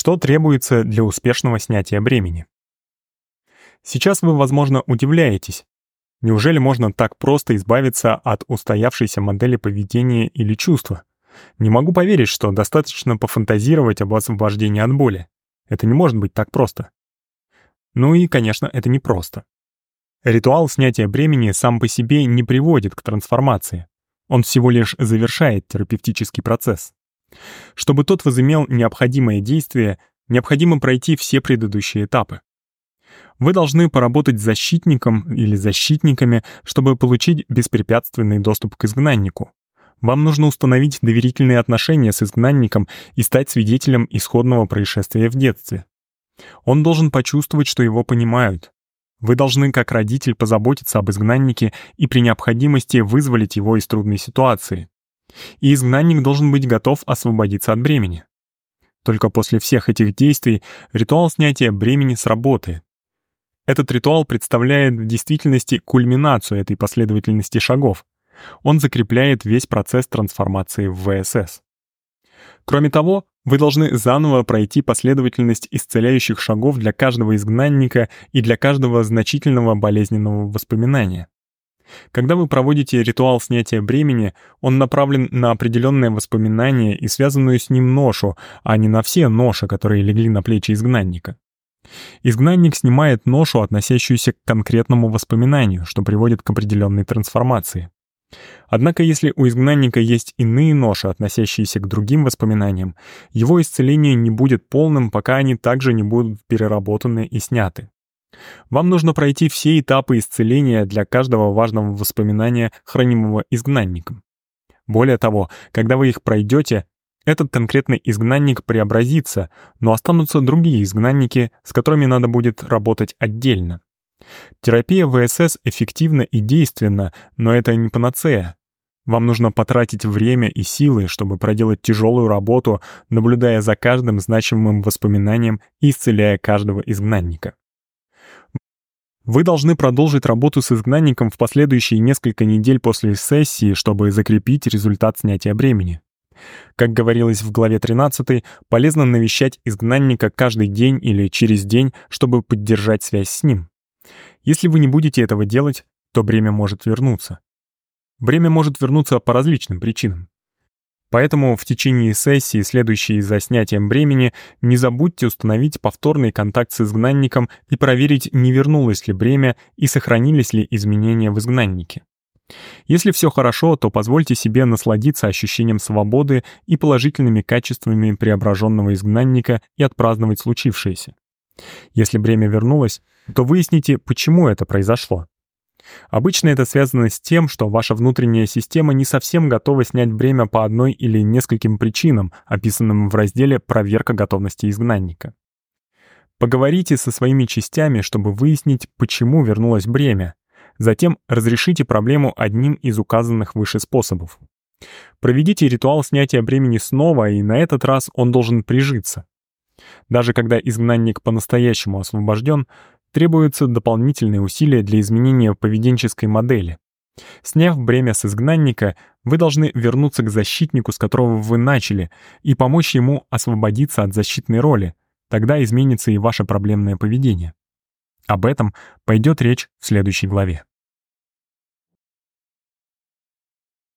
Что требуется для успешного снятия бремени? Сейчас вы, возможно, удивляетесь. Неужели можно так просто избавиться от устоявшейся модели поведения или чувства? Не могу поверить, что достаточно пофантазировать об освобождении от боли. Это не может быть так просто. Ну и, конечно, это не просто. Ритуал снятия бремени сам по себе не приводит к трансформации. Он всего лишь завершает терапевтический процесс. Чтобы тот возымел необходимое действие, необходимо пройти все предыдущие этапы. Вы должны поработать с защитником или защитниками, чтобы получить беспрепятственный доступ к изгнаннику. Вам нужно установить доверительные отношения с изгнанником и стать свидетелем исходного происшествия в детстве. Он должен почувствовать, что его понимают. Вы должны, как родитель, позаботиться об изгнаннике и при необходимости вызволить его из трудной ситуации. И изгнанник должен быть готов освободиться от бремени. Только после всех этих действий ритуал снятия бремени сработает. Этот ритуал представляет в действительности кульминацию этой последовательности шагов, он закрепляет весь процесс трансформации в ВСС. Кроме того, вы должны заново пройти последовательность исцеляющих шагов для каждого изгнанника и для каждого значительного болезненного воспоминания. Когда вы проводите ритуал снятия бремени, он направлен на определенное воспоминание и связанную с ним ношу, а не на все ноши, которые легли на плечи изгнанника. Изгнанник снимает ношу, относящуюся к конкретному воспоминанию, что приводит к определенной трансформации. Однако если у изгнанника есть иные ноши, относящиеся к другим воспоминаниям, его исцеление не будет полным, пока они также не будут переработаны и сняты. Вам нужно пройти все этапы исцеления для каждого важного воспоминания, хранимого изгнанником. Более того, когда вы их пройдете, этот конкретный изгнанник преобразится, но останутся другие изгнанники, с которыми надо будет работать отдельно. Терапия ВСС эффективна и действенна, но это не панацея. Вам нужно потратить время и силы, чтобы проделать тяжелую работу, наблюдая за каждым значимым воспоминанием и исцеляя каждого изгнанника. Вы должны продолжить работу с изгнанником в последующие несколько недель после сессии, чтобы закрепить результат снятия бремени. Как говорилось в главе 13, полезно навещать изгнанника каждый день или через день, чтобы поддержать связь с ним. Если вы не будете этого делать, то бремя может вернуться. Бремя может вернуться по различным причинам. Поэтому в течение сессии, следующей за снятием бремени, не забудьте установить повторный контакт с изгнанником и проверить, не вернулось ли бремя и сохранились ли изменения в изгнаннике. Если все хорошо, то позвольте себе насладиться ощущением свободы и положительными качествами преображенного изгнанника и отпраздновать случившееся. Если бремя вернулось, то выясните, почему это произошло. Обычно это связано с тем, что ваша внутренняя система не совсем готова снять бремя по одной или нескольким причинам, описанным в разделе «Проверка готовности изгнанника». Поговорите со своими частями, чтобы выяснить, почему вернулось бремя. Затем разрешите проблему одним из указанных выше способов. Проведите ритуал снятия бремени снова, и на этот раз он должен прижиться. Даже когда изгнанник по-настоящему освобожден, требуются дополнительные усилия для изменения поведенческой модели. Сняв бремя с изгнанника, вы должны вернуться к защитнику, с которого вы начали, и помочь ему освободиться от защитной роли. Тогда изменится и ваше проблемное поведение. Об этом пойдет речь в следующей главе.